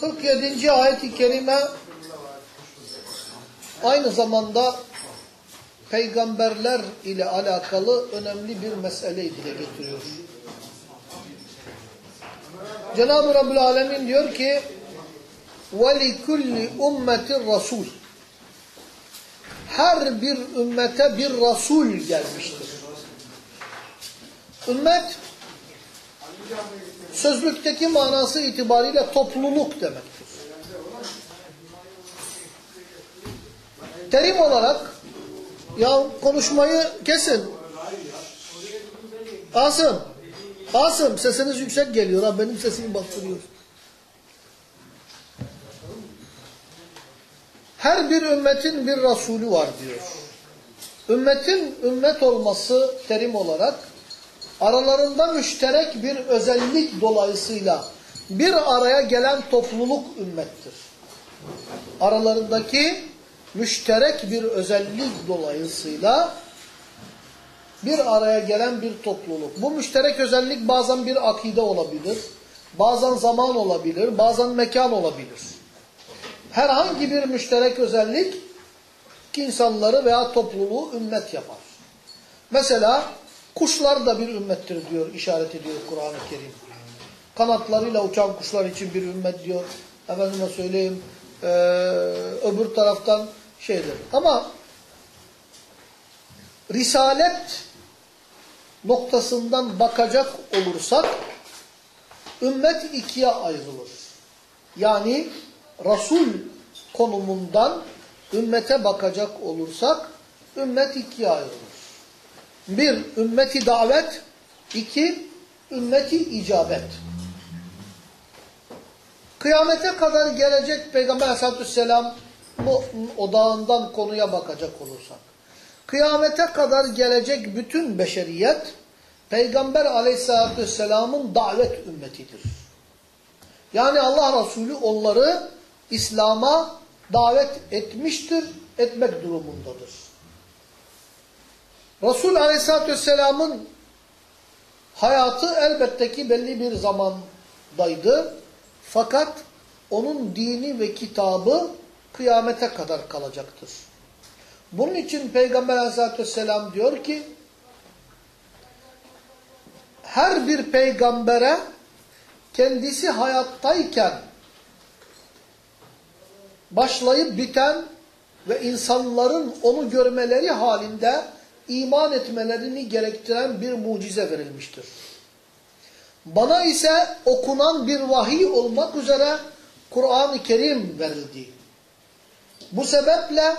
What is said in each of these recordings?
47. ayet-i kerime aynı zamanda peygamberler ile alakalı önemli bir meseleyi dile getiriyor. Cenab-ı Rabbül Alemin diyor ki وَلِكُلِّ اُمَّةٍ رَسُولٍ Her bir ümmete bir Resul gelmiştir. Ümmet sözlükteki manası itibariyle topluluk demektir. Terim olarak ya konuşmayı kesin. Asım, Asım sesiniz yüksek geliyor ha benim sesimi bastırıyor. Her bir ümmetin bir Resulü var diyor. Ümmetin ümmet olması terim olarak aralarında müşterek bir özellik dolayısıyla bir araya gelen topluluk ümmettir. Aralarındaki müşterek bir özellik dolayısıyla bir araya gelen bir topluluk. Bu müşterek özellik bazen bir akide olabilir, bazen zaman olabilir, bazen mekan olabilir. Herhangi bir müşterek özellik insanları veya topluluğu ümmet yapar. Mesela kuşlar da bir ümmettir diyor, işaret ediyor Kur'an-ı Kerim. Kanatlarıyla uçan kuşlar için bir ümmet diyor. Efendime söyleyeyim, ee, öbür taraftan şeydir. Ama risalet noktasından bakacak olursak ümmet ikiye ayrılır. Yani Resul konumundan ümmete bakacak olursak ümmet ikiye ayrılır. Bir, ümmeti davet. iki ümmeti icabet. Kıyamete kadar gelecek Peygamber Aleyhisselatü Vesselam odağından konuya bakacak olursak. Kıyamete kadar gelecek bütün beşeriyet Peygamber Aleyhisselatü Vesselam'ın davet ümmetidir. Yani Allah Resulü onları İslam'a davet etmiştir, etmek durumundadır. Resul Aleyhisselatü Vesselam'ın hayatı elbette ki belli bir zamandaydı. Fakat onun dini ve kitabı kıyamete kadar kalacaktır. Bunun için Peygamber Aleyhisselatü Vesselam diyor ki her bir peygambere kendisi hayattayken başlayıp biten ve insanların onu görmeleri halinde iman etmelerini gerektiren bir mucize verilmiştir. Bana ise okunan bir vahiy olmak üzere Kur'an-ı Kerim verildi. Bu sebeple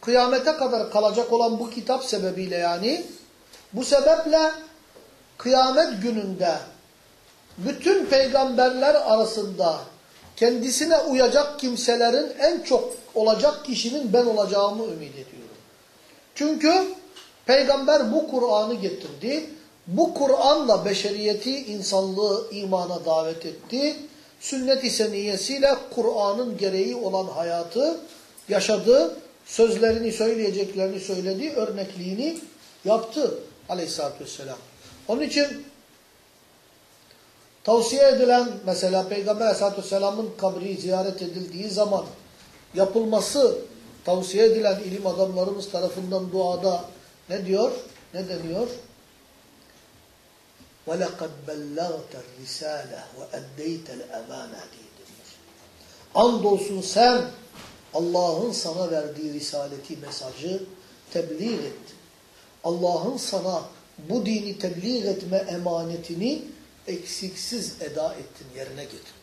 kıyamete kadar kalacak olan bu kitap sebebiyle yani bu sebeple kıyamet gününde bütün peygamberler arasında kendisine uyacak kimselerin en çok olacak kişinin ben olacağımı ümit ediyorum. Çünkü peygamber bu Kur'an'ı getirdi. Bu Kur'an'la beşeriyeti, insanlığı imana davet etti. Sünnet-i seniyesiyle Kur'an'ın gereği olan hayatı yaşadı. Sözlerini, söyleyeceklerini söyledi, örnekliğini yaptı aleyhissalatü vesselam. Onun için tavsiye edilen mesela Peygamber aleyhissalatü vesselamın kabri ziyaret edildiği zaman yapılması tavsiye edilen ilim adamlarımız tarafından duada ne diyor? Ne deniyor? وَلَقَدْ بَلَّغْتَ الرِّسَالَةِ وَاَدَّيْتَ الْاَمَانَةِ deniyor. Andolsun sen Allah'ın sana verdiği risaleti, mesajı tebliğ ettin. Allah'ın sana bu dini tebliğ etme emanetini eksiksiz eda ettin, yerine getirdin.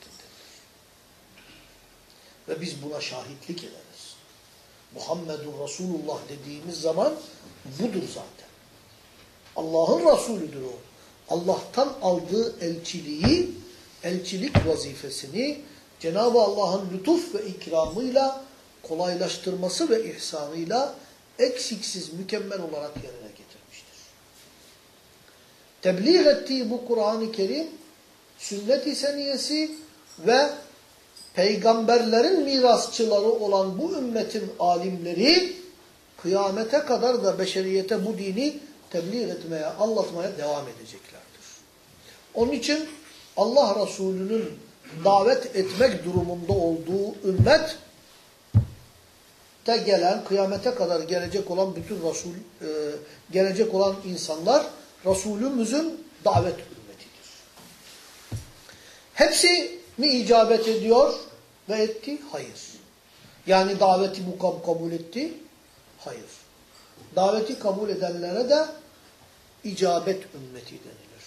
Ve biz buna şahitlik ederiz. Muhammedun Resulullah dediğimiz zaman budur zaten. Allah'ın Resulüdür o. Allah'tan aldığı elçiliği, elçilik vazifesini Cenab-ı Allah'ın lütuf ve ikramıyla kolaylaştırması ve ihsanıyla eksiksiz, mükemmel olarak yerine getirmiştir. Tebliğ ettiği bu Kur'an-ı Kerim, sünnet-i seniyesi ve peygamberlerin mirasçıları olan bu ümmetin alimleri kıyamete kadar da beşeriyete bu dini tebliğ etmeye, anlatmaya devam edeceklerdir. Onun için Allah Resulü'nün davet etmek durumunda olduğu ümmet te gelen, kıyamete kadar gelecek olan bütün Resul, e, gelecek olan insanlar Resulümüzün davet ümmetidir. Hepsi mi icabet ediyor ve etti? Hayır. Yani daveti mukam kabul etti? Hayır. Daveti kabul edenlere de icabet ümmeti denilir.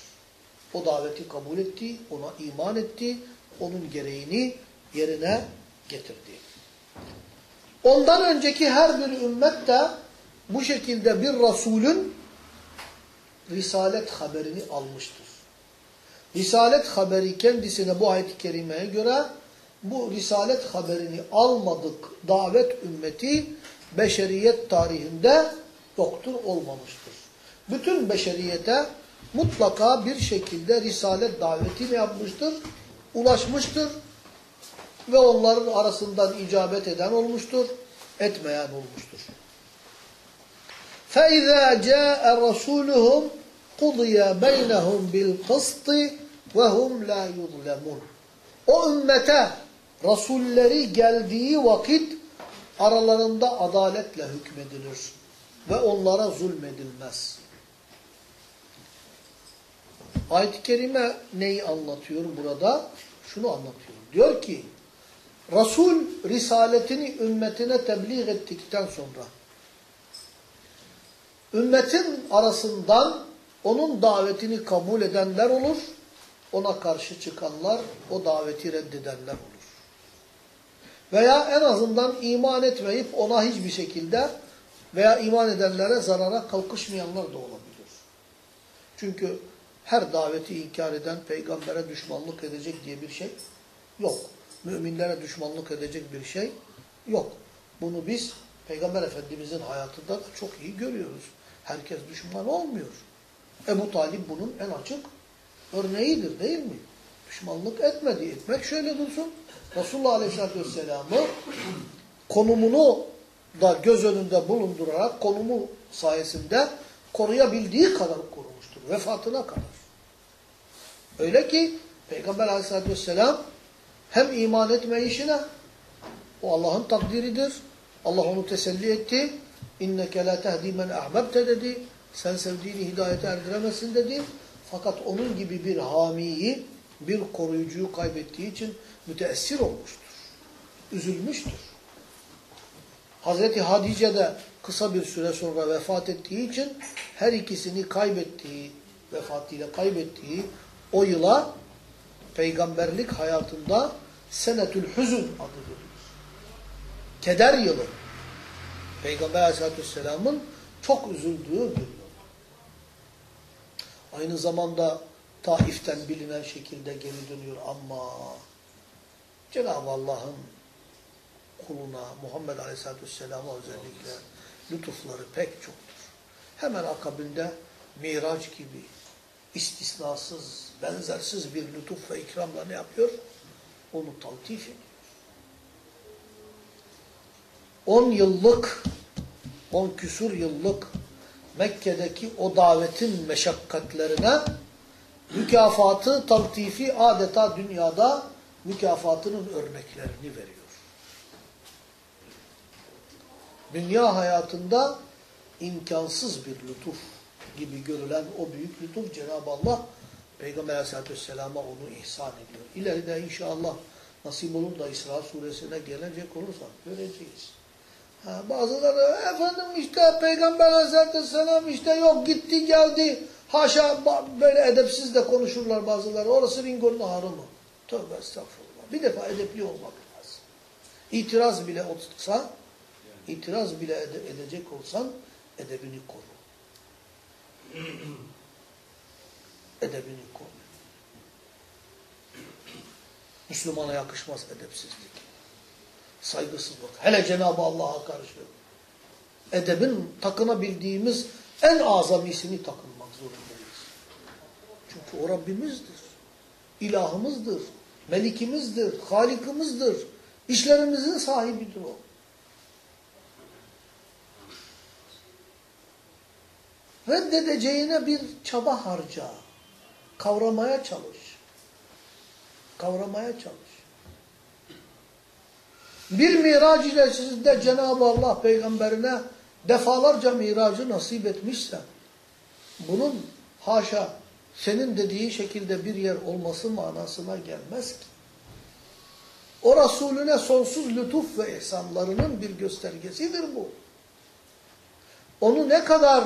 O daveti kabul etti, ona iman etti, onun gereğini yerine getirdi. Ondan önceki her bir ümmet de bu şekilde bir Resulün Risalet haberini almıştır. Risalet haberi kendisine bu ayet-i kerimeye göre bu Risalet haberini almadık davet ümmeti beşeriyet tarihinde yoktur, olmamıştır. Bütün beşeriyete mutlaka bir şekilde Risalet davetini yapmıştır, ulaşmıştır ve onların arasından icabet eden olmuştur, etmeyen olmuştur. فَاِذَا جَاءَ رَسُولُهُمْ قُضِيَ بَيْنَهُمْ بِالْقِسْطِ وَهُمْ لَا يُظْلَمُونَ O ümmete Rasulleri geldiği vakit aralarında adaletle hükmedilir ve onlara zulmedilmez. Ayet-i Kerime neyi anlatıyor burada? Şunu anlatıyor. Diyor ki, Resul risaletini ümmetine tebliğ ettikten sonra, ümmetin arasından onun davetini kabul edenler olur, ona karşı çıkanlar, o daveti reddedenler olur. Veya en azından iman etmeyip ona hiçbir şekilde veya iman edenlere zarara kalkışmayanlar da olabilir. Çünkü her daveti inkar eden peygambere düşmanlık edecek diye bir şey yok. Müminlere düşmanlık edecek bir şey yok. Bunu biz Peygamber Efendimizin hayatında çok iyi görüyoruz. Herkes düşman olmuyor. Ebu Talib bunun en açık örneğidir değil mi? Düşmanlık etmedi. Etmek şöyle dursun. Resulullah Aleyhisselatü Vesselam'ı konumunu da göz önünde bulundurarak konumu sayesinde koruyabildiği kadar korumuştur. Vefatına kadar. Öyle ki Peygamber Aleyhisselatü Vesselam hem iman etme işine o Allah'ın takdiridir. Allah onu teselli etti. İnneke la tehdi men ahbabte dedi. Sen sevdiğini hidayete erdiremezsin dedi. Fakat onun gibi bir hamiyi, bir koruyucuyu kaybettiği için müteessir olmuştur. Üzülmüştür. Hazreti Hadice de kısa bir süre sonra vefat ettiği için her ikisini kaybettiği, vefatıyla kaybettiği o yıla peygamberlik hayatında senetül hüzün adı verilir. Keder yılı. Peygamber aleyhissalatü vesselamın çok üzüldüğü bir yıl. Aynı zamanda Taif'ten bilinen şekilde geri dönüyor ama Cenab-ı Allah'ın kuluna, Muhammed Aleyhisselatü Vesselam'a özellikle lütufları pek çoktur. Hemen akabinde Miraç gibi istisnasız, benzersiz bir lütuf ve ikramla ne yapıyor? Onu taltif ediyor. 10 yıllık, 10 küsur yıllık Mekke'deki o davetin meşakkatlerine mükafatı, taltifi adeta dünyada mükafatının örneklerini veriyor. Dünya hayatında imkansız bir lütuf gibi görülen o büyük lütuf Cenab-ı Allah Peygamber Aleyhisselatü Vesselam'a onu ihsan ediyor. İleride inşallah nasip olur da İsra suresine gelecek olursak göreceğiz. Ha, bazıları efendim işte Peygamber Aleyhisselatü Vesselam işte yok gitti geldi. Haşa böyle edepsiz de konuşurlar bazıları. Orası Ringo'nun ağrı mı? Tövbe estağfurullah. Bir defa edepli olmak lazım. İtiraz bile olsa, itiraz bile ede edecek olsan edebini koru. edebini koru. Müslümana yakışmaz edepsizlik. Saygısızlık. Hele Cenab-ı Allah'a karşı. Edebin takınabildiğimiz en azamisini takınmak zorundayız. Çünkü o Rabbimizdir. İlahımızdır. Melikimizdir. Halikimizdir. İşlerimizin sahibidir o. Reddedeceğine bir çaba harca. Kavramaya çalış. Kavramaya çalış. Bir mirac ile sizde Cenab-ı Allah peygamberine defalarca miracı nasip etmişse bunun haşa senin dediği şekilde bir yer olması manasına gelmez ki. O Resulüne sonsuz lütuf ve ihsanlarının bir göstergesidir bu. Onu ne kadar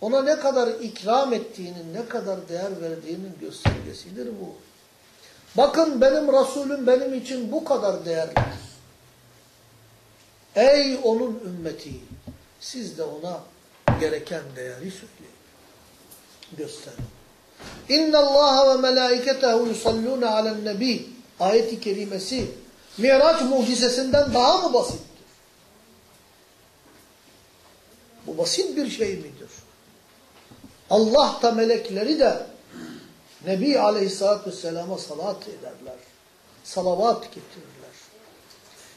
ona ne kadar ikram ettiğinin, ne kadar değer verdiğinin göstergesidir bu. Bakın benim Resulüm benim için bu kadar değerlidir. Ey onun ümmeti! Siz de ona gereken değeri söyleyin. Gösterin. İnna Allah ve melaiketehu yusalluna alen nebi ayeti kerimesi Miraç mucizesinden daha mı basittir? Bu basit bir şey midir? Allah da melekleri de Nebi Aleyhisselatü Vesselam'a salat ederler. Salavat getirirler.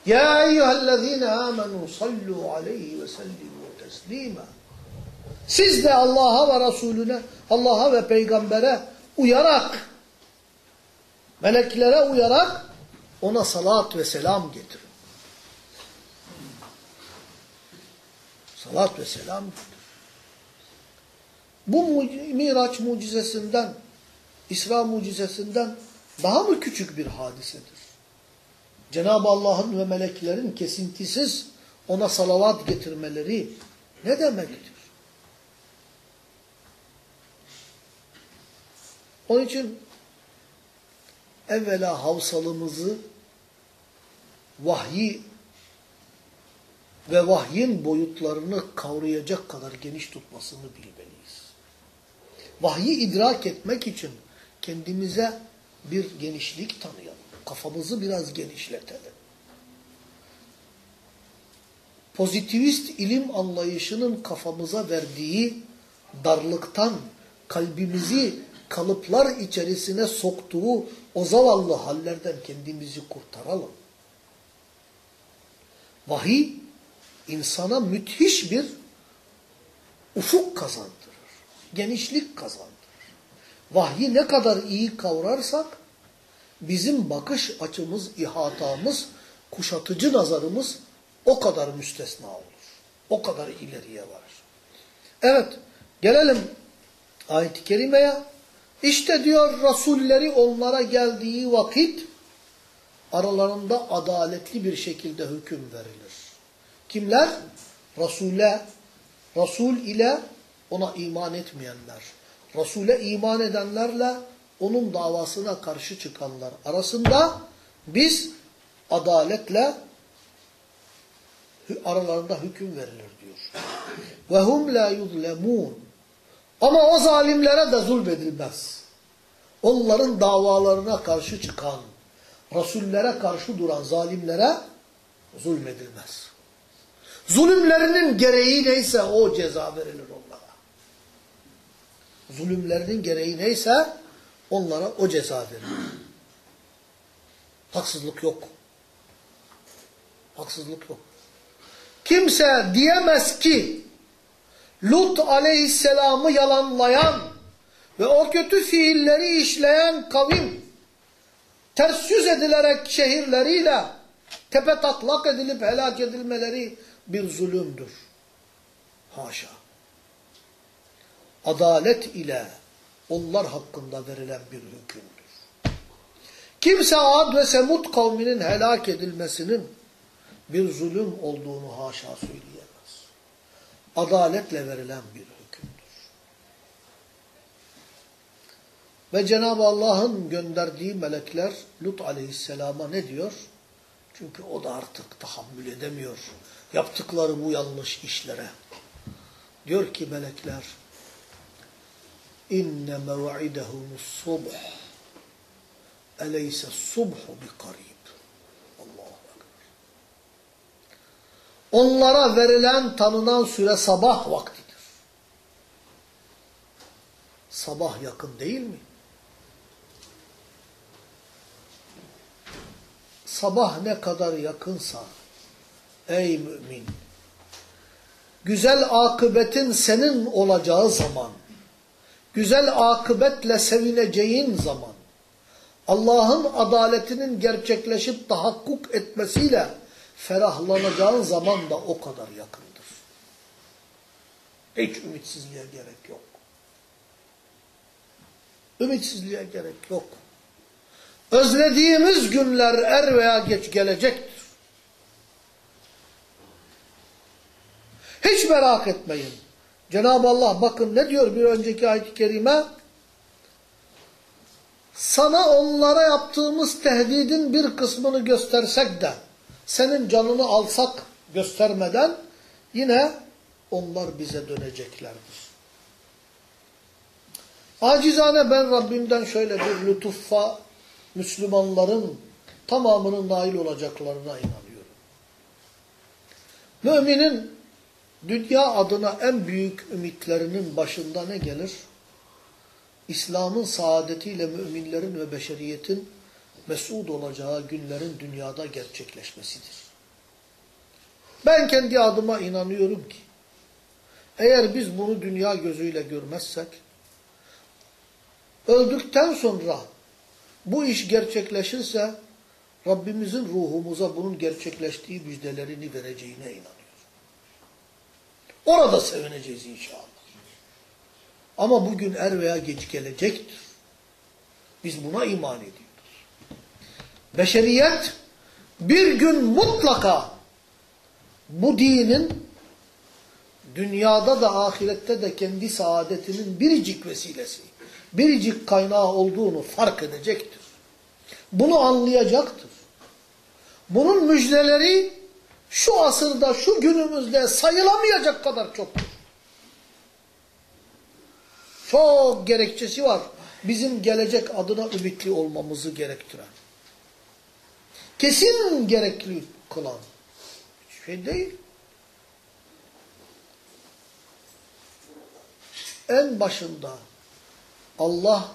Ya eyyühellezine amenu sallu aleyhi ve sellimu teslima. Siz de Allah'a ve Resulüne, Allah'a ve Peygamber'e uyarak, meleklere uyarak ona salat ve selam getirin. Salat ve selam. Bu Miraç mucizesinden, İsra mucizesinden daha mı küçük bir hadisedir? Cenab-ı Allah'ın ve meleklerin kesintisiz ona salavat getirmeleri ne demektir? Onun için evvela havsalımızı vahyi ve vahyin boyutlarını kavrayacak kadar geniş tutmasını bilmeliyiz. Vahyi idrak etmek için kendimize bir genişlik tanıyalım. Kafamızı biraz genişletelim. Pozitivist ilim anlayışının kafamıza verdiği darlıktan kalbimizi kalıplar içerisine soktuğu o zavallı hallerden kendimizi kurtaralım. Vahiy insana müthiş bir ufuk kazandırır. Genişlik kazandırır. Vahyi ne kadar iyi kavrarsak bizim bakış açımız, ihatamız, kuşatıcı nazarımız o kadar müstesna olur. O kadar ileriye varır. Evet, gelelim ayet-i kerimeye. İşte diyor Rasulleri onlara geldiği vakit aralarında adaletli bir şekilde hüküm verilir. Kimler? Resul'e, Resul ile ona iman etmeyenler. Resul'e iman edenlerle onun davasına karşı çıkanlar arasında biz adaletle aralarında hüküm verilir diyor. Ve hum la yuzlemun. Ama o zalimlere de zulmedilmez. Onların davalarına karşı çıkan, Resullere karşı duran zalimlere zulmedilmez. Zulümlerinin gereği neyse o ceza verilir onlara. Zulümlerinin gereği neyse onlara o ceza verilir. Haksızlık yok. Haksızlık yok. Kimse diyemez ki Lut aleyhisselamı yalanlayan ve o kötü fiilleri işleyen kavim ters yüz edilerek şehirleriyle tepe taklak edilip helak edilmeleri bir zulümdür. Haşa. Adalet ile onlar hakkında verilen bir hükümdür. Kimse Ad ve Semud kavminin helak edilmesinin bir zulüm olduğunu haşa söyleyemez. Adaletle verilen bir hükümdür. Ve Cenab-ı Allah'ın gönderdiği melekler Lut aleyhisselama ne diyor? Çünkü o da artık tahammül edemiyor yaptıkları bu yanlış işlere. Diyor ki melekler inne mev'idehumus subh eleyse subhu bi karib. Allahu Ekber. Onlara verilen tanınan süre sabah vaktidir. Sabah yakın değil mi? Sabah ne kadar yakınsa Ey mümin! Güzel akıbetin senin olacağı zaman, güzel akıbetle sevineceğin zaman, Allah'ın adaletinin gerçekleşip tahakkuk etmesiyle ferahlanacağın zaman da o kadar yakındır. Hiç ümitsizliğe gerek yok. Ümitsizliğe gerek yok. Özlediğimiz günler er veya geç gelecektir. Hiç merak etmeyin. Cenab-ı Allah bakın ne diyor bir önceki ayet-i kerime? Sana onlara yaptığımız tehdidin bir kısmını göstersek de senin canını alsak göstermeden yine onlar bize döneceklerdir. Acizane ben Rabbimden şöyle bir lütuffa Müslümanların tamamının nail olacaklarına inanıyorum. Müminin dünya adına en büyük ümitlerinin başında ne gelir? İslam'ın saadetiyle müminlerin ve beşeriyetin mesud olacağı günlerin dünyada gerçekleşmesidir. Ben kendi adıma inanıyorum ki, eğer biz bunu dünya gözüyle görmezsek, öldükten sonra bu iş gerçekleşirse, Rabbimizin ruhumuza bunun gerçekleştiği müjdelerini vereceğine inanıyorum. Orada sevineceğiz inşallah. Ama bugün er veya geç gelecektir. Biz buna iman ediyoruz. Beşeriyet bir gün mutlaka bu dinin dünyada da ahirette de kendi saadetinin biricik vesilesi, biricik kaynağı olduğunu fark edecektir. Bunu anlayacaktır. Bunun müjdeleri şu asırda, şu günümüzde sayılamayacak kadar çoktur. Çok gerekçesi var. Bizim gelecek adına ümitli olmamızı gerektiren. Kesin gerekli kılan. Şey değil. En başında Allah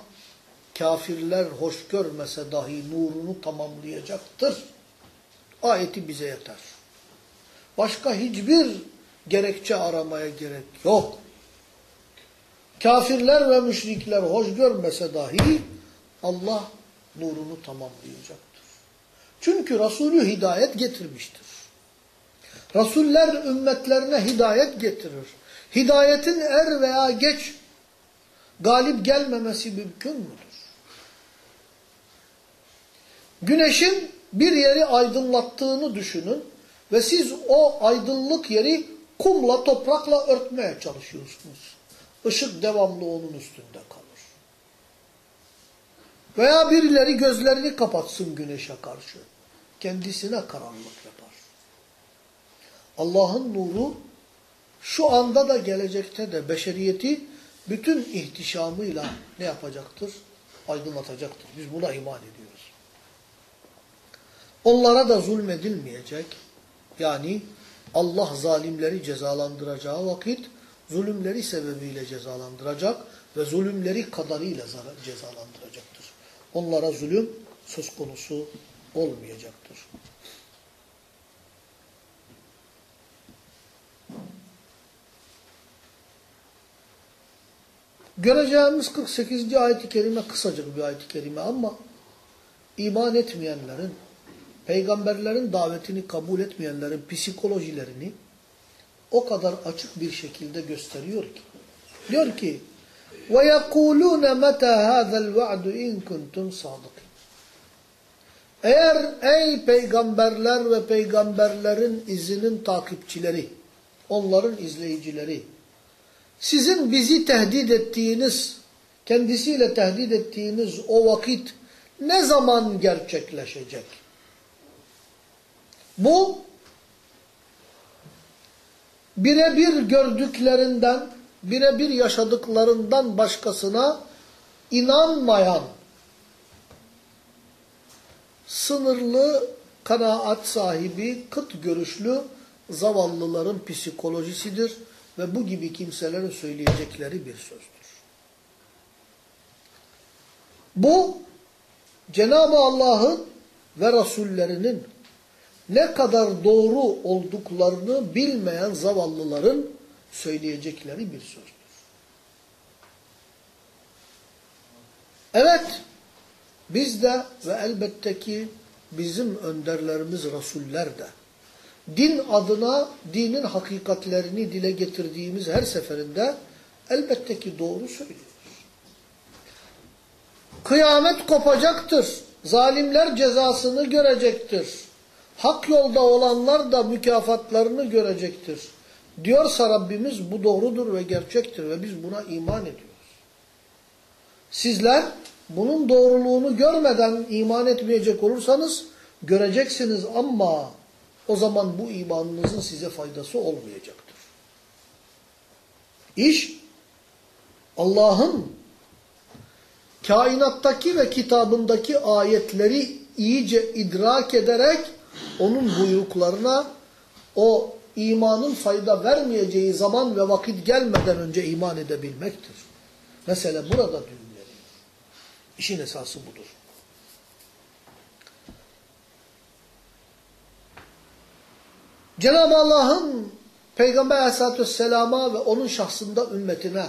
kafirler hoş görmese dahi nurunu tamamlayacaktır. Ayeti bize yeter. Başka hiçbir gerekçe aramaya gerek yok. Kafirler ve müşrikler hoş görmese dahi Allah nurunu tamamlayacaktır. Çünkü Resulü hidayet getirmiştir. Resuller ümmetlerine hidayet getirir. Hidayetin er veya geç galip gelmemesi mümkün müdür? Güneşin bir yeri aydınlattığını düşünün ve siz o aydınlık yeri kumla, toprakla örtmeye çalışıyorsunuz. Işık devamlı onun üstünde kalır. Veya birileri gözlerini kapatsın güneşe karşı. Kendisine karanlık yapar. Allah'ın nuru şu anda da gelecekte de beşeriyeti bütün ihtişamıyla ne yapacaktır? Aydınlatacaktır. Biz buna iman ediyoruz. Onlara da zulmedilmeyecek. Yani Allah zalimleri cezalandıracağı vakit zulümleri sebebiyle cezalandıracak ve zulümleri kadarıyla cezalandıracaktır. Onlara zulüm söz konusu olmayacaktır. Göreceğimiz 48. ayet-i kerime kısacık bir ayet-i kerime ama iman etmeyenlerin, peygamberlerin davetini kabul etmeyenlerin psikolojilerini o kadar açık bir şekilde gösteriyor ki. Diyor ki ve yekulûne metâ hâzel ve'du in kuntum sadıkîn. Eğer ey peygamberler ve peygamberlerin izinin takipçileri, onların izleyicileri, sizin bizi tehdit ettiğiniz, kendisiyle tehdit ettiğiniz o vakit ne zaman gerçekleşecek? Bu, birebir gördüklerinden, birebir yaşadıklarından başkasına inanmayan, sınırlı kanaat sahibi, kıt görüşlü zavallıların psikolojisidir ve bu gibi kimselerin söyleyecekleri bir sözdür. Bu, Cenab-ı Allah'ın ve Resullerinin ne kadar doğru olduklarını bilmeyen zavallıların söyleyecekleri bir sözdür. Evet, Biz de ve elbette ki bizim önderlerimiz Resuller de din adına dinin hakikatlerini dile getirdiğimiz her seferinde elbette ki doğru söylüyoruz. Kıyamet kopacaktır. Zalimler cezasını görecektir. Hak yolda olanlar da mükafatlarını görecektir. Diyorsa Rabbimiz bu doğrudur ve gerçektir ve biz buna iman ediyoruz. Sizler bunun doğruluğunu görmeden iman etmeyecek olursanız göreceksiniz ama o zaman bu imanınızın size faydası olmayacaktır. İş Allah'ın kainattaki ve kitabındaki ayetleri iyice idrak ederek onun buyruklarına o imanın fayda vermeyeceği zaman ve vakit gelmeden önce iman edebilmektir. Mesela burada düğümleniyor. İşin esası budur. Cenab-ı Allah'ın Peygamber Aleyhisselatü Vesselam'a ve onun şahsında ümmetine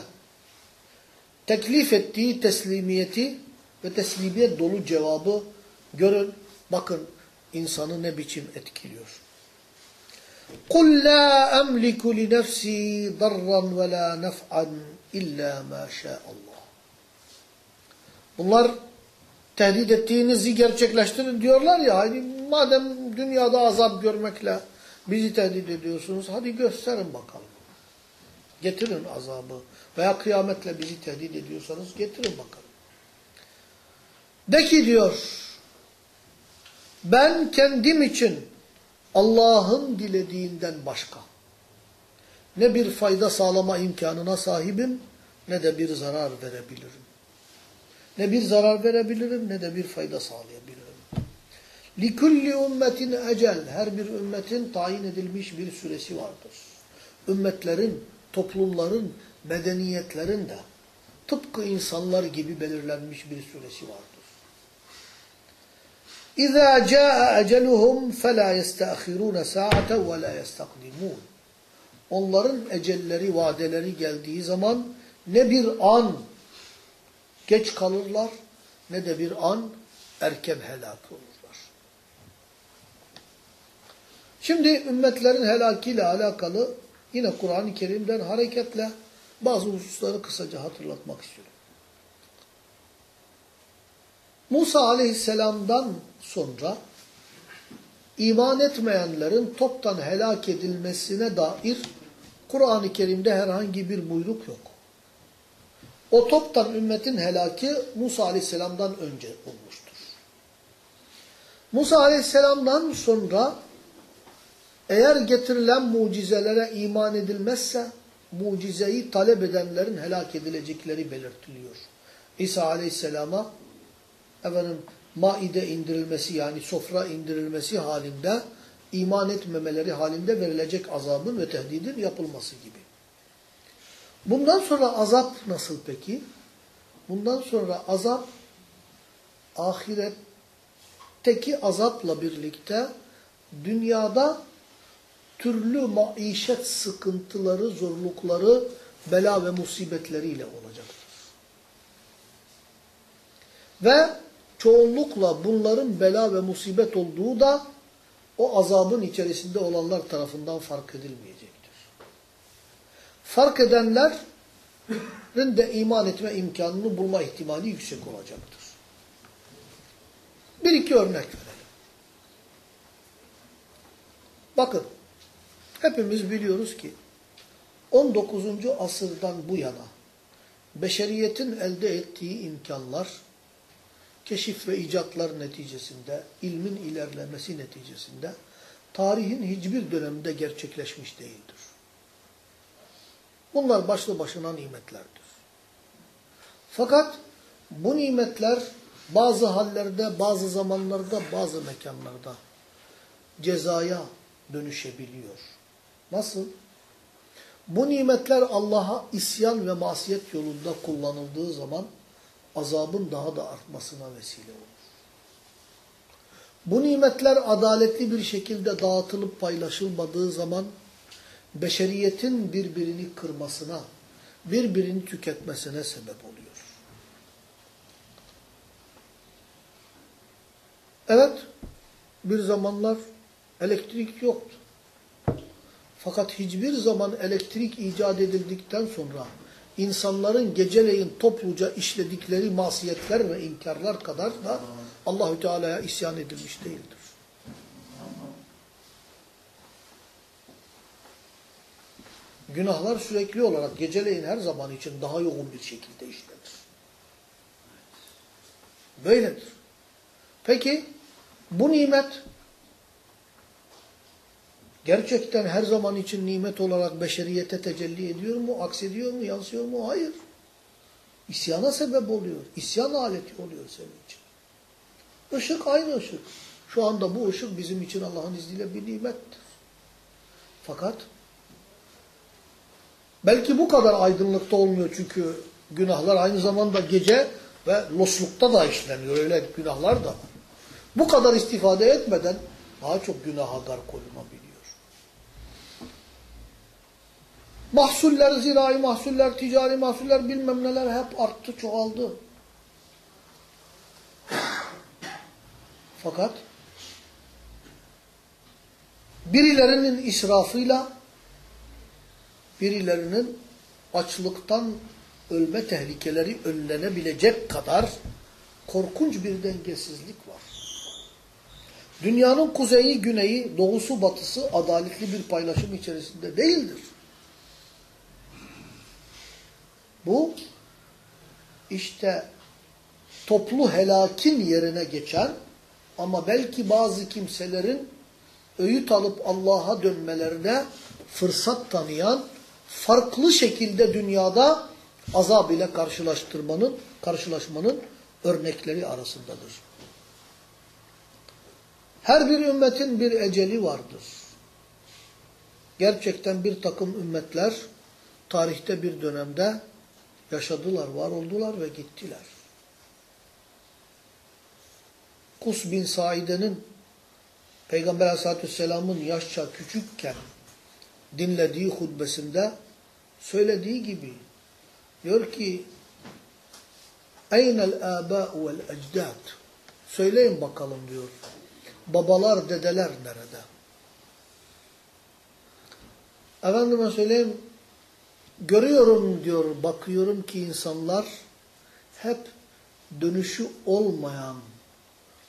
teklif ettiği teslimiyeti ve teslimiyet dolu cevabı görün, bakın insanı ne biçim etkiliyor. قُلْ لَا أَمْلِكُ لِنَفْسِي ضَرًّا وَلَا نَفْعًا إِلَّا مَا شَاءَ اللّٰهِ Bunlar tehdit ettiğinizi gerçekleştirin diyorlar ya, hani madem dünyada azap görmekle bizi tehdit ediyorsunuz, hadi gösterin bakalım. Getirin azabı. Veya kıyametle bizi tehdit ediyorsanız getirin bakalım. De ki diyor, ben kendim için Allah'ın dilediğinden başka ne bir fayda sağlama imkanına sahibim ne de bir zarar verebilirim. Ne bir zarar verebilirim ne de bir fayda sağlayabilirim. لِكُلِّ ümmetin ecel. Her bir ümmetin tayin edilmiş bir süresi vardır. Ümmetlerin, toplumların, medeniyetlerin de tıpkı insanlar gibi belirlenmiş bir süresi vardır. اِذَا جَاءَ اَجَلُهُمْ فَلَا يَسْتَأْخِرُونَ سَاعَةً وَلَا يَسْتَقْدِمُونَ Onların ecelleri, vadeleri geldiği zaman ne bir an geç kalırlar ne de bir an erken helak olurlar. Şimdi ümmetlerin helakiyle alakalı yine Kur'an-ı Kerim'den hareketle bazı hususları kısaca hatırlatmak istiyorum. Musa aleyhisselamdan sonra iman etmeyenlerin toptan helak edilmesine dair Kur'an-ı Kerim'de herhangi bir buyruk yok. O toptan ümmetin helaki Musa aleyhisselamdan önce olmuştur. Musa aleyhisselamdan sonra eğer getirilen mucizelere iman edilmezse mucizeyi talep edenlerin helak edilecekleri belirtiliyor. İsa aleyhisselama efendim maide indirilmesi yani sofra indirilmesi halinde iman etmemeleri halinde verilecek azabın ve tehdidin yapılması gibi. Bundan sonra azap nasıl peki? Bundan sonra azap ahiretteki azapla birlikte dünyada türlü maişet sıkıntıları, zorlukları, bela ve musibetleriyle olacaktır. Ve çoğunlukla bunların bela ve musibet olduğu da o azabın içerisinde olanlar tarafından fark edilmeyecektir. Fark edenlerin de iman etme imkanını bulma ihtimali yüksek olacaktır. Bir iki örnek verelim. Bakın, hepimiz biliyoruz ki 19. asırdan bu yana beşeriyetin elde ettiği imkanlar keşif ve icatlar neticesinde, ilmin ilerlemesi neticesinde tarihin hiçbir döneminde gerçekleşmiş değildir. Bunlar başlı başına nimetlerdir. Fakat bu nimetler bazı hallerde, bazı zamanlarda, bazı mekanlarda cezaya dönüşebiliyor. Nasıl? Bu nimetler Allah'a isyan ve masiyet yolunda kullanıldığı zaman azabın daha da artmasına vesile olur. Bu nimetler adaletli bir şekilde dağıtılıp paylaşılmadığı zaman beşeriyetin birbirini kırmasına, birbirini tüketmesine sebep oluyor. Evet, bir zamanlar elektrik yoktu. Fakat hiçbir zaman elektrik icat edildikten sonra insanların geceleyin topluca işledikleri masiyetler ve inkarlar kadar da Allahü Teala'ya isyan edilmiş değildir. Günahlar sürekli olarak geceleyin her zaman için daha yoğun bir şekilde işlenir. Böyledir. Peki bu nimet gerçekten her zaman için nimet olarak beşeriyete tecelli ediyor mu, aksediyor mu, yansıyor mu? Hayır. İsyana sebep oluyor. İsyan aleti oluyor senin için. Işık aynı ışık. Şu anda bu ışık bizim için Allah'ın izniyle bir nimettir. Fakat belki bu kadar aydınlıkta olmuyor çünkü günahlar aynı zamanda gece ve loslukta da işleniyor. Öyle günahlar da. Bu kadar istifade etmeden daha çok günaha gark olunabiliyor. Mahsuller, zirai mahsuller, ticari mahsuller bilmem neler hep arttı, çoğaldı. Fakat birilerinin israfıyla birilerinin açlıktan ölme tehlikeleri önlenebilecek kadar korkunç bir dengesizlik var. Dünyanın kuzeyi, güneyi, doğusu, batısı adaletli bir paylaşım içerisinde değildir. Bu işte toplu helakin yerine geçen ama belki bazı kimselerin öğüt alıp Allah'a dönmelerine fırsat tanıyan farklı şekilde dünyada azab ile karşılaştırmanın, karşılaşmanın örnekleri arasındadır. Her bir ümmetin bir eceli vardır. Gerçekten bir takım ümmetler tarihte bir dönemde yaşadılar, var oldular ve gittiler. Kus bin Saide'nin Peygamber Aleyhisselatü Vesselam'ın yaşça küçükken dinlediği hutbesinde söylediği gibi diyor ki Eynel âbâ'u vel ecdâd Söyleyin bakalım diyor. Babalar, dedeler nerede? Efendime söyleyeyim görüyorum diyor, bakıyorum ki insanlar hep dönüşü olmayan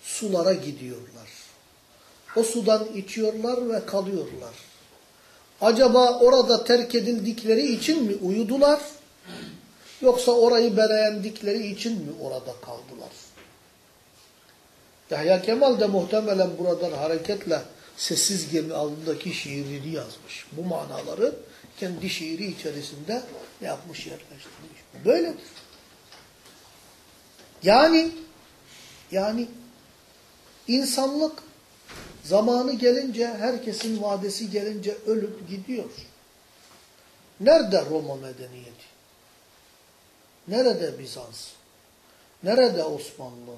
sulara gidiyorlar. O sudan içiyorlar ve kalıyorlar. Acaba orada terk edildikleri için mi uyudular? Yoksa orayı beğendikleri için mi orada kaldılar? Yahya Kemal de muhtemelen buradan hareketle Sessiz Gemi adındaki şiirini yazmış. Bu manaları kendi şiiri içerisinde yapmış yerleştirmiş. Böyledir. Yani yani insanlık zamanı gelince herkesin vadesi gelince ölüp gidiyor. Nerede Roma medeniyeti? Nerede Bizans? Nerede Osmanlı?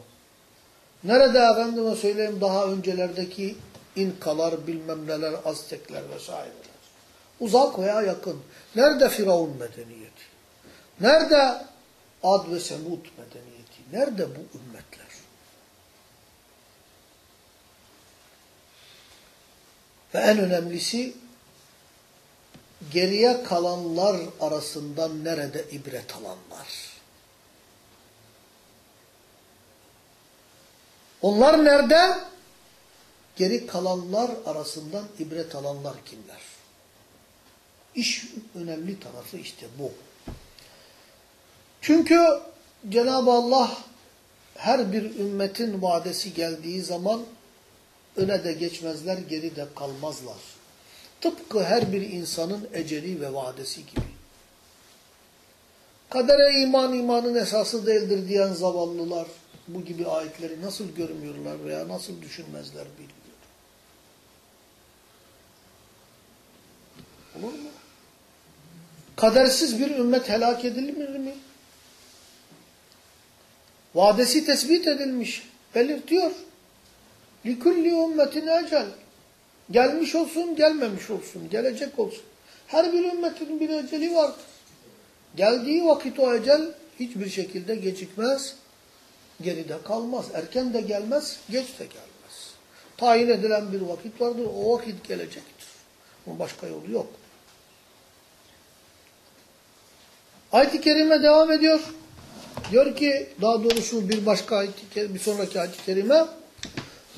Nerede efendime söyleyeyim daha öncelerdeki İnkalar, bilmem neler, Aztekler vesaireler. Uzak veya yakın. Nerede Firavun medeniyeti? Nerede Ad ve Semud medeniyeti? Nerede bu ümmetler? Ve en önemlisi geriye kalanlar arasından nerede ibret alanlar? Onlar nerede? Geri kalanlar arasından ibret alanlar kimler? İş önemli tarafı işte bu. Çünkü Cenab-ı Allah her bir ümmetin vadesi geldiği zaman öne de geçmezler, geri de kalmazlar. Tıpkı her bir insanın eceli ve vadesi gibi. Kadere iman imanın esası değildir diyen zavallılar bu gibi ayetleri nasıl görmüyorlar veya nasıl düşünmezler bilmiyorum. Olur mu? Kadersiz bir ümmet helak edilir mi? Vadesi tespit edilmiş. Belirtiyor. لِكُلِّ اُمَّتِنْ ecel. Gelmiş olsun, gelmemiş olsun, gelecek olsun. Her bir ümmetin bir eceli vardır. Geldiği vakit o ecel hiçbir şekilde gecikmez, geride kalmaz. Erken de gelmez, geç de gelmez. Tayin edilen bir vakit vardır. O vakit gelecektir. Bunun başka yolu yok. Ayet-i Kerime devam ediyor. Diyor ki daha doğrusu bir başka ayet bir sonraki ayet-i kerime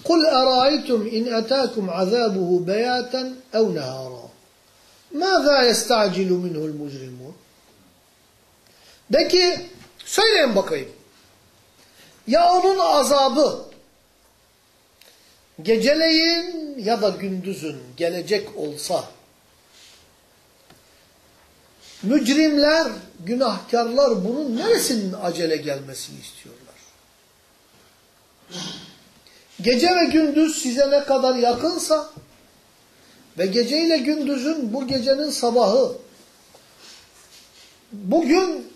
قُلْ أَرَأَيْتُمْ اِنْ أَتَاكُمْ عَذَابُهُ بَيَاتًا اَوْ نَهَارًا مَاذَا يَسْتَعْجِلُ مِنْهُ الْمُجْرِمُونَ De ki söyleyin bakayım. Ya onun azabı geceleyin ya da gündüzün gelecek olsa mücrimler, günahkarlar bunun neresinin acele gelmesini istiyorlar? Gece ve gündüz size ne kadar yakınsa ve geceyle gündüzün bu gecenin sabahı bugün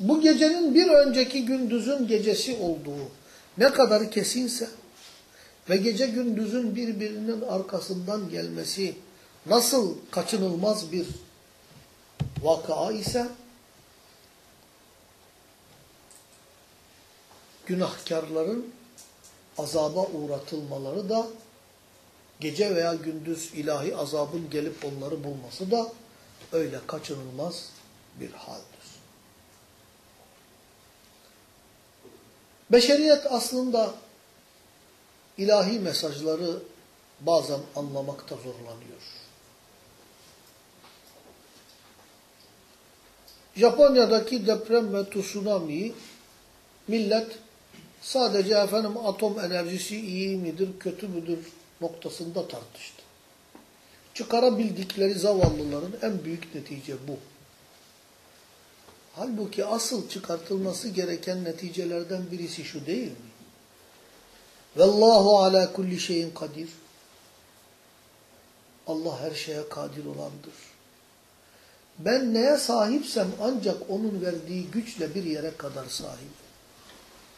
bu gecenin bir önceki gündüzün gecesi olduğu ne kadar kesinse ve gece gündüzün birbirinin arkasından gelmesi nasıl kaçınılmaz bir vaka ise günahkarların azaba uğratılmaları da gece veya gündüz ilahi azabın gelip onları bulması da öyle kaçınılmaz bir haldir. Beşeriyet aslında ilahi mesajları bazen anlamakta zorlanıyor. Japonya'daki deprem ve tsunami'yi millet sadece efendim atom enerjisi iyi midir, kötü müdür noktasında tartıştı. Çıkarabildikleri zavallıların en büyük netice bu. Halbuki asıl çıkartılması gereken neticelerden birisi şu değil mi? Vallahu ala kulli şeyin kadir. Allah her şeye kadir olandır. Ben neye sahipsem ancak onun verdiği güçle bir yere kadar sahibim.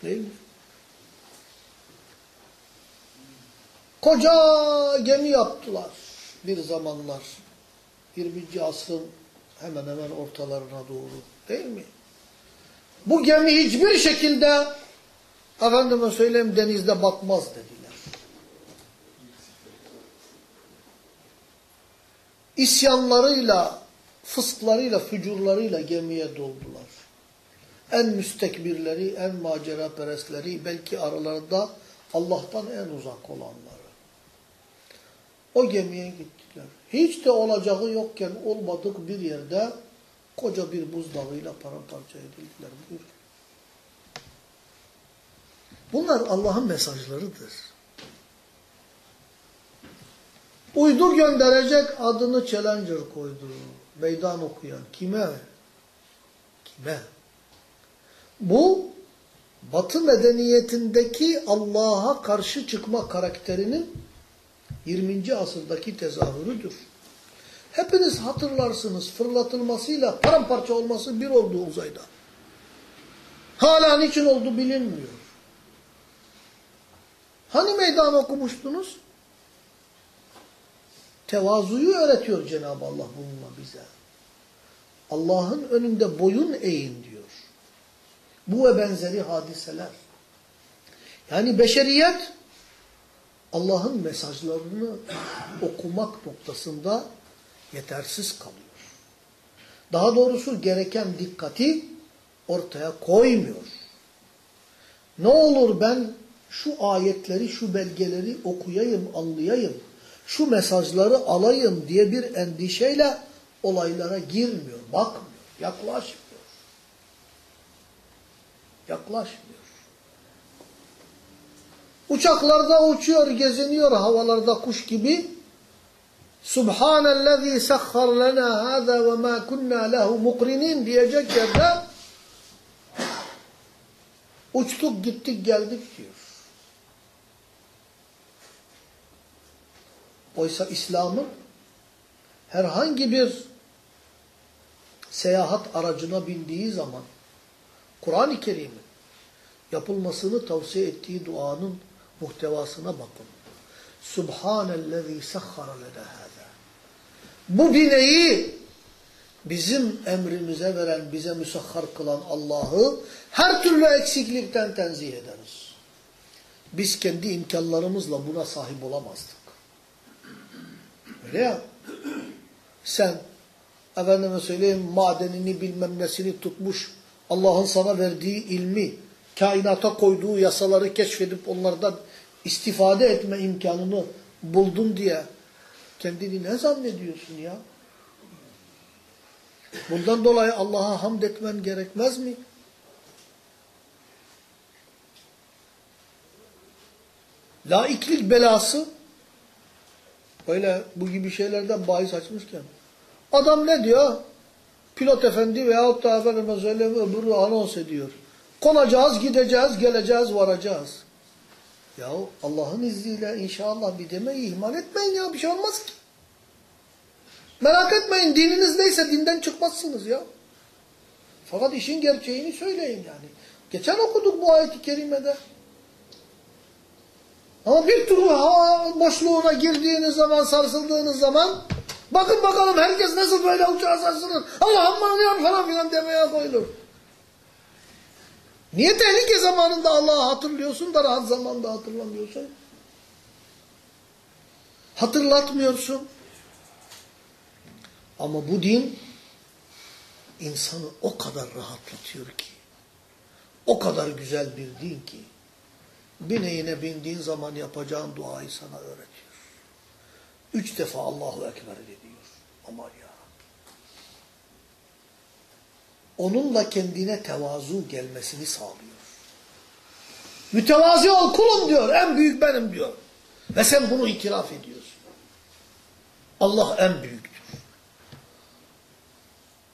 Değil mi? Koca gemi yaptılar bir zamanlar. 20. asrın hemen hemen ortalarına doğru. Değil mi? Bu gemi hiçbir şekilde efendime söyleyeyim denizde batmaz dediler. İsyanlarıyla, fısklarıyla, fücurlarıyla gemiye doldular. En müstekbirleri, en macera perestleri, belki aralarında Allah'tan en uzak olanları. O gemiye gittiler. Hiç de olacağı yokken olmadık bir yerde koca bir buzdağıyla paramparça edildiler. Buyur. Bunlar Allah'ın mesajlarıdır. Uydu gönderecek adını Challenger koydu. Meydan okuyan. Kime? Kime? Bu Batı medeniyetindeki Allah'a karşı çıkma karakterinin 20. asırdaki tezahürüdür. Hepiniz hatırlarsınız fırlatılmasıyla paramparça olması bir oldu uzayda. Hala niçin oldu bilinmiyor. Hani meydan okumuştunuz? Tevazuyu öğretiyor Cenab-ı Allah bununla bize. Allah'ın önünde boyun eğin diyor. Bu ve benzeri hadiseler. Yani beşeriyet Allah'ın mesajlarını okumak noktasında yetersiz kalıyor. Daha doğrusu gereken dikkati ortaya koymuyor. Ne olur ben şu ayetleri, şu belgeleri okuyayım, anlayayım, şu mesajları alayım diye bir endişeyle olaylara girmiyor, bakmıyor, yaklaşmıyor. Yaklaşmıyor. Uçaklarda uçuyor, geziniyor havalarda kuş gibi. Subhanellezî sahhar lena hâzâ ve mâ kunnâ lehu mukrinin diyecek yerde uçtuk gittik geldik diyor. Oysa İslam'ın herhangi bir seyahat aracına bindiği zaman Kur'an-ı Kerim'in yapılmasını tavsiye ettiği duanın muhtevasına bakın. Subhanellezî sahhara lena hâzâ. Bu bineği bizim emrimize veren, bize müsahhar kılan Allah'ı her türlü eksiklikten tenzih ederiz. biz kendi imkanlarımızla buna sahip olamazdık. Öyle ya. Sen efendime söyleyeyim madenini bilmem nesini tutmuş Allah'ın sana verdiği ilmi kainata koyduğu yasaları keşfedip onlardan istifade etme imkanını buldun diye kendini ne zannediyorsun ya? Bundan dolayı Allah'a hamd etmen gerekmez mi? Laiklik belası böyle bu gibi şeylerden bahis açmışken adam ne diyor? Pilot efendi veyahut da efendime söyleyeyim öbürü anons ediyor. Konacağız, gideceğiz, geleceğiz, varacağız. Ya Allah'ın izniyle inşallah bir demeyi ihmal etmeyin ya bir şey olmaz ki. Merak etmeyin dininiz neyse dinden çıkmazsınız ya. Fakat işin gerçeğini söyleyin yani. Geçen okuduk bu ayeti kerimede. Ama bir türlü hava boşluğuna girdiğiniz zaman, sarsıldığınız zaman bakın bakalım herkes nasıl böyle uçağa sarsılır. Allah'ım anlıyor falan filan demeye koyulur. Niye tehlike zamanında Allah'ı hatırlıyorsun da rahat zamanda hatırlamıyorsun? Hatırlatmıyorsun. Ama bu din insanı o kadar rahatlatıyor ki, o kadar güzel bir din ki, bineğine bindiğin zaman yapacağın duayı sana öğretiyor. Üç defa Allahu Ekber ediyor. Aman ya. Onunla kendine tevazu gelmesini sağlıyor. Mütevazi ol kulum diyor. En büyük benim diyor. Ve sen bunu itiraf ediyorsun. Allah en büyüktür.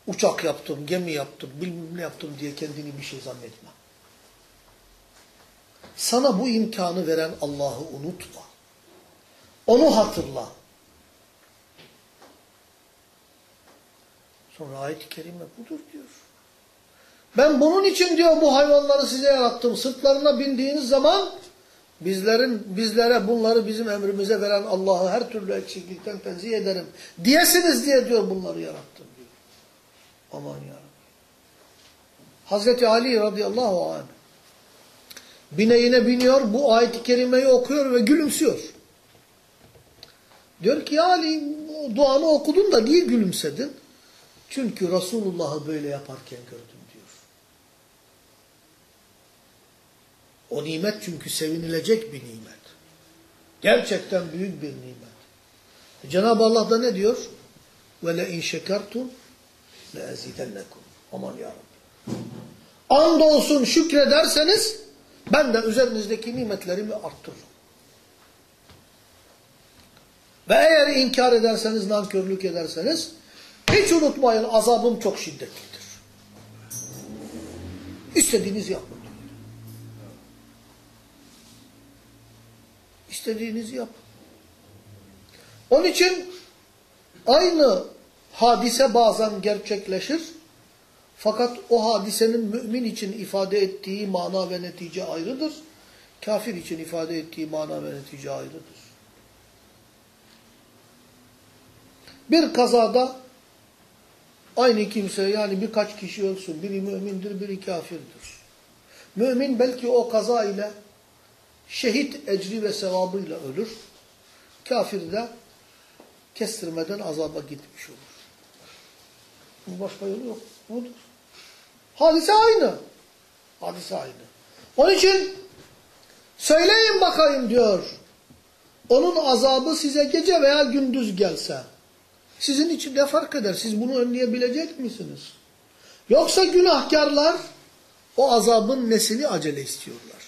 Uçak yaptım, gemi yaptım, bilmem ne yaptım diye kendini bir şey zannetme. Sana bu imkanı veren Allah'ı unutma. Onu hatırla. Sonra ayet-i kerime budur diyor. Ben bunun için diyor bu hayvanları size yarattım. Sırtlarına bindiğiniz zaman bizlerin bizlere bunları bizim emrimize veren Allah'ı her türlü eksiklikten tenzih ederim. Diyesiniz diye diyor bunları yarattım diyor. Aman ya. Hazreti Ali radıyallahu anh bineğine biniyor, bu ayet-i kerimeyi okuyor ve gülümsüyor. Diyor ki ya Ali duanı okudun da niye gülümsedin? Çünkü Resulullah'ı böyle yaparken gördüm diyor. O nimet çünkü sevinilecek bir nimet. Gerçekten büyük bir nimet. Cenab-ı Allah da ne diyor? وَلَاِنْ شَكَرْتُمْ لَاَزِيدَنَّكُمْ Aman ya Rabbi. Andolsun şükrederseniz ben de üzerinizdeki nimetlerimi arttırırım. Ve eğer inkar ederseniz, nankörlük ederseniz hiç unutmayın azabım çok şiddetlidir. İstediğinizi yapın. İstediğinizi yapın. Onun için aynı hadise bazen gerçekleşir. Fakat o hadisenin mümin için ifade ettiği mana ve netice ayrıdır. Kafir için ifade ettiği mana ve netice ayrıdır. Bir kazada aynı kimse yani birkaç kişi ölsün. Biri mümindir, biri kafirdir. Mümin belki o kaza ile şehit ecri ve sevabıyla ölür. Kafir de kestirmeden azaba gitmiş olur. Başka yolu yok. Budur. Hadise aynı. Hadise aynı. Onun için söyleyin bakayım diyor. Onun azabı size gece veya gündüz gelse. Sizin için ne fark eder? Siz bunu önleyebilecek misiniz? Yoksa günahkarlar o azabın nesini acele istiyorlar.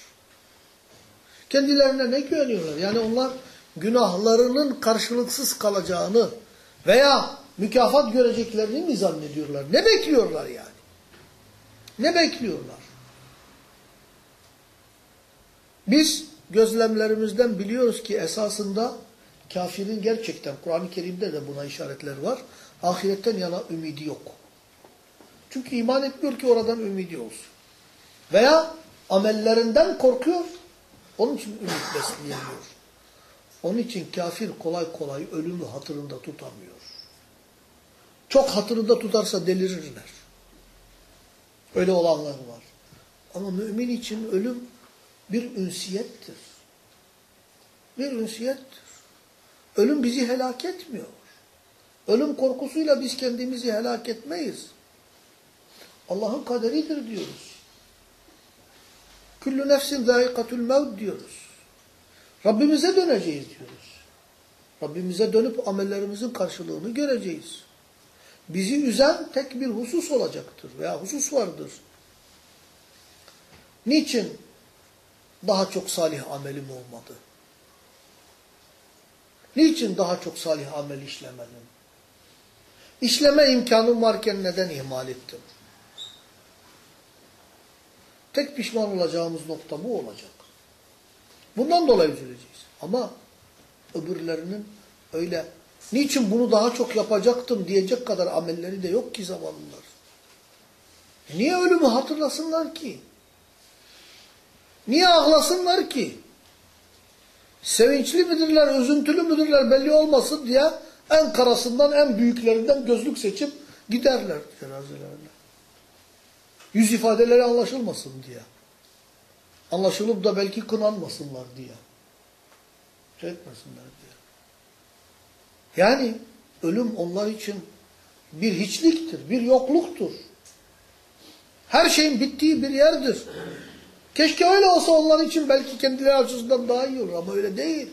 Kendilerine ne güveniyorlar? Yani onlar günahlarının karşılıksız kalacağını veya mükafat göreceklerini mi zannediyorlar? Ne bekliyorlar yani? Ne bekliyorlar? Biz gözlemlerimizden biliyoruz ki esasında kafirin gerçekten Kur'an-ı Kerim'de de buna işaretler var. Ahiretten yana ümidi yok. Çünkü iman etmiyor ki oradan ümidi olsun. Veya amellerinden korkuyor. Onun için ümit besleyemiyor. Onun için kafir kolay kolay ölümü hatırında tutamıyor. Çok hatırında tutarsa delirirler. Öyle olanlar var. Ama mümin için ölüm bir ünsiyettir. bir ünsiyettir. Ölüm bizi helak etmiyor. Ölüm korkusuyla biz kendimizi helak etmeyiz. Allah'ın kaderidir diyoruz. Küllü nefsin zâikatul mevd diyoruz. Rabbimize döneceğiz diyoruz. Rabbimize dönüp amellerimizin karşılığını göreceğiz. Bizi üzen tek bir husus olacaktır veya husus vardır. Niçin daha çok salih amelim olmadı? Niçin daha çok salih amel işlemedim? İşleme imkanım varken neden ihmal ettim? Tek pişman olacağımız nokta bu olacak. Bundan dolayı üzüleceğiz. Ama öbürlerinin öyle niçin bunu daha çok yapacaktım diyecek kadar amelleri de yok ki zavallılar. Niye ölümü hatırlasınlar ki? Niye ağlasınlar ki? Sevinçli midirler, üzüntülü müdürler belli olmasın diye en karasından en büyüklerinden gözlük seçip giderler cenazelerine. Yüz ifadeleri anlaşılmasın diye. Anlaşılıp da belki kınanmasınlar diye. Şey etmesinler diye. Yani ölüm onlar için bir hiçliktir, bir yokluktur. Her şeyin bittiği bir yerdir. Keşke öyle olsa onlar için belki kendileri açısından daha iyi olur ama öyle değil.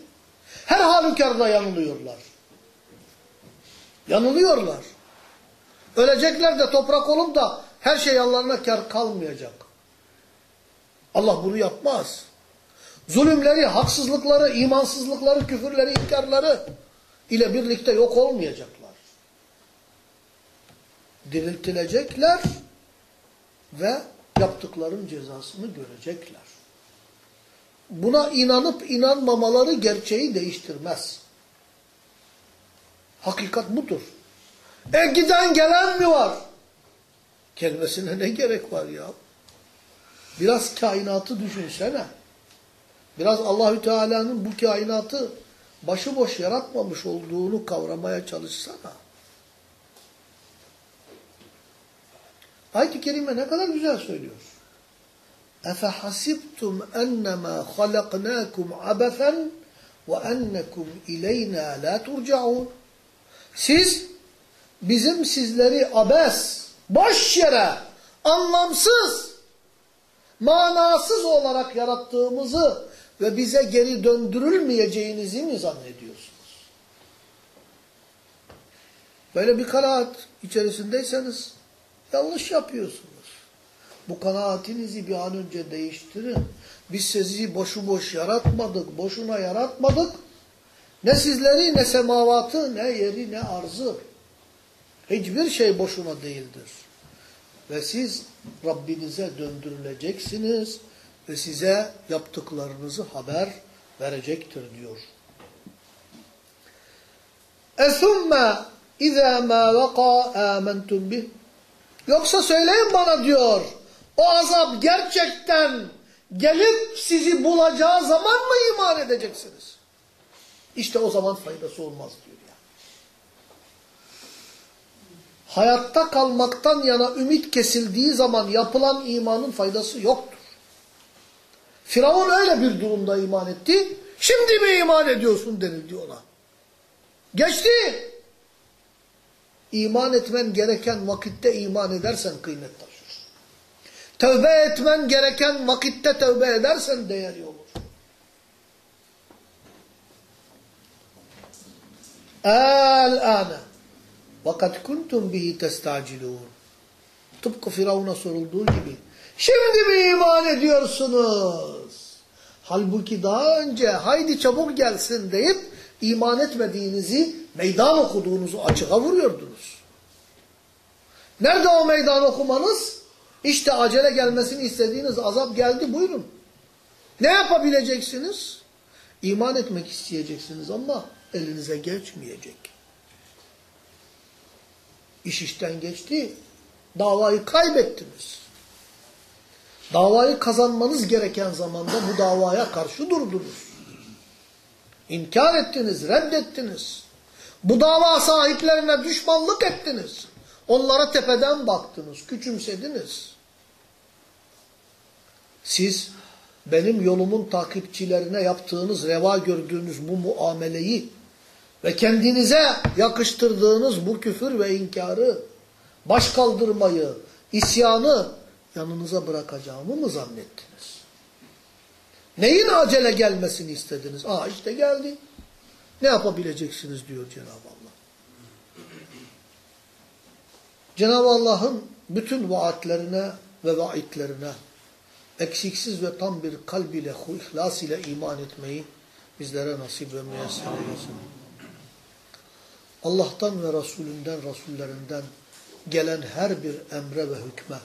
Her halükarda yanılıyorlar. Yanılıyorlar. Ölecekler de toprak olup da her şey yanlarına kar kalmayacak. Allah bunu yapmaz. Zulümleri, haksızlıkları, imansızlıkları, küfürleri, inkarları ile birlikte yok olmayacaklar. Diriltilecekler ve yaptıkların cezasını görecekler. Buna inanıp inanmamaları gerçeği değiştirmez. Hakikat budur. E giden gelen mi var? Gelmesine ne gerek var ya? Biraz kainatı düşünsene. Biraz Allahü Teala'nın bu kainatı başıboş yaratmamış olduğunu kavramaya çalışsana. Ayet-i Kerime ne kadar güzel söylüyor. اَفَحَسِبْتُمْ اَنَّمَا خَلَقْنَاكُمْ عَبَثًا وَاَنَّكُمْ اِلَيْنَا لَا تُرْجَعُونَ Siz bizim sizleri abes, boş yere, anlamsız, manasız olarak yarattığımızı ve bize geri döndürülmeyeceğinizi mi zannediyorsunuz? Böyle bir kanaat içerisindeyseniz yanlış yapıyorsunuz. Bu kanaatinizi bir an önce değiştirin. Biz sizi boşu boş yaratmadık, boşuna yaratmadık. Ne sizleri, ne semavatı, ne yeri, ne arzı. Hiçbir şey boşuna değildir. Ve siz Rabbinize döndürüleceksiniz ve size yaptıklarınızı haber verecektir diyor. اَثُمَّ اِذَا مَا وَقَى آمَنْتُمْ بِهِ Yoksa söyleyin bana diyor, o azap gerçekten gelip sizi bulacağı zaman mı iman edeceksiniz? İşte o zaman faydası olmaz diyor ya. Hayatta kalmaktan yana ümit kesildiği zaman yapılan imanın faydası yoktur. Firavun öyle bir durumda iman etti. Şimdi mi iman ediyorsun denildi ona. Geçti. İman etmen gereken vakitte iman edersen kıymet taşır. Tövbe etmen gereken vakitte tövbe edersen değeri olur. El-âne vakat kuntum bihi testacilûn. Tıpkı Firavun'a sorulduğu gibi. Şimdi mi iman ediyorsunuz? Halbuki daha önce haydi çabuk gelsin deyip iman etmediğinizi, meydan okuduğunuzu açığa vuruyordunuz. Nerede o meydan okumanız? İşte acele gelmesini istediğiniz azap geldi buyurun. Ne yapabileceksiniz? İman etmek isteyeceksiniz ama elinize geçmeyecek. İş işten geçti. Davayı kaybettiniz. Davayı kazanmanız gereken zamanda bu davaya karşı durdunuz. İnkar ettiniz, reddettiniz. Bu dava sahiplerine düşmanlık ettiniz. Onlara tepeden baktınız, küçümsediniz. Siz benim yolumun takipçilerine yaptığınız, reva gördüğünüz bu muameleyi ve kendinize yakıştırdığınız bu küfür ve inkarı, baş kaldırmayı, isyanı yanınıza bırakacağımı mı zannettiniz? Neyin acele gelmesini istediniz? Aa işte geldi. Ne yapabileceksiniz diyor Cenab-ı Allah. Cenab-ı Allah'ın bütün vaatlerine ve vaitlerine eksiksiz ve tam bir kalb ile, ihlas ile iman etmeyi bizlere nasip ve müyesser eylesin. Allah'tan ve Resulünden, Resullerinden gelen her bir emre ve hükme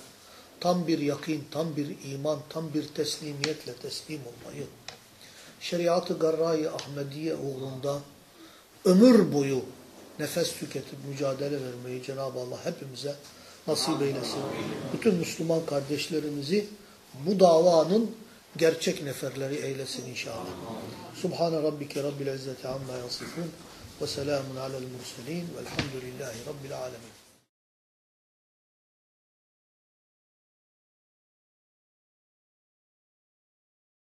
tam bir yakin, tam bir iman, tam bir teslimiyetle teslim olmayı, şeriatı garra-i Ahmediye uğrunda ömür boyu nefes tüketip mücadele vermeyi Cenab-ı Allah hepimize nasip eylesin. Bütün Müslüman kardeşlerimizi bu davanın gerçek neferleri eylesin inşallah. Subhane rabbike rabbil izzeti amma yasifun ve selamun alel murselin velhamdülillahi rabbil alemin.